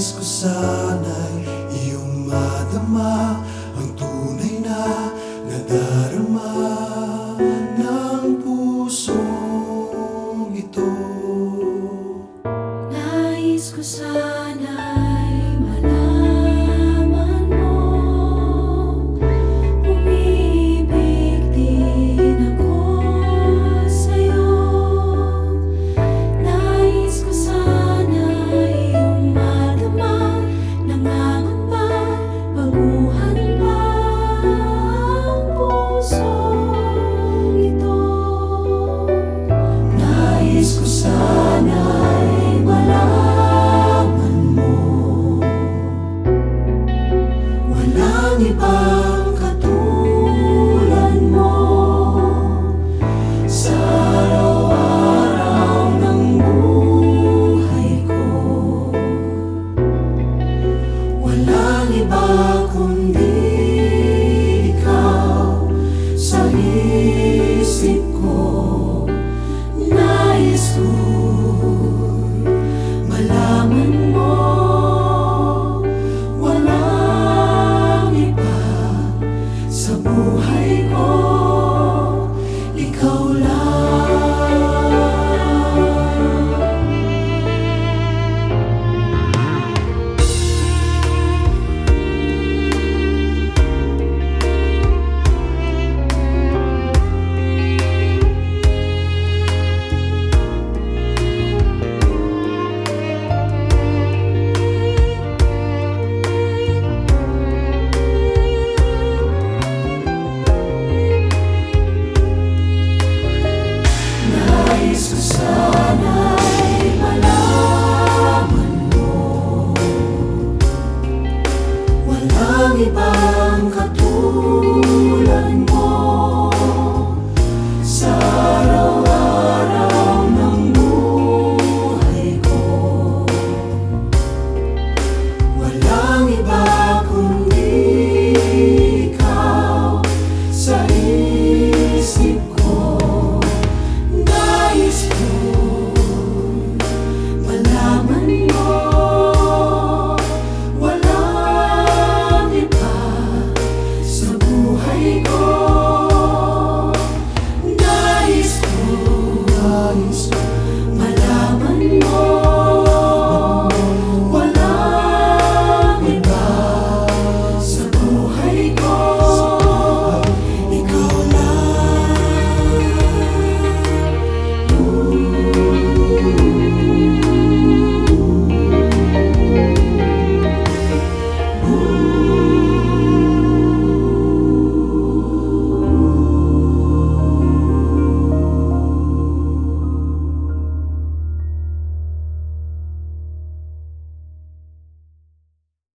nais ko sana'y iyong madama Ang tunay na nadarama ng pusong ito. Nais ko sana'y among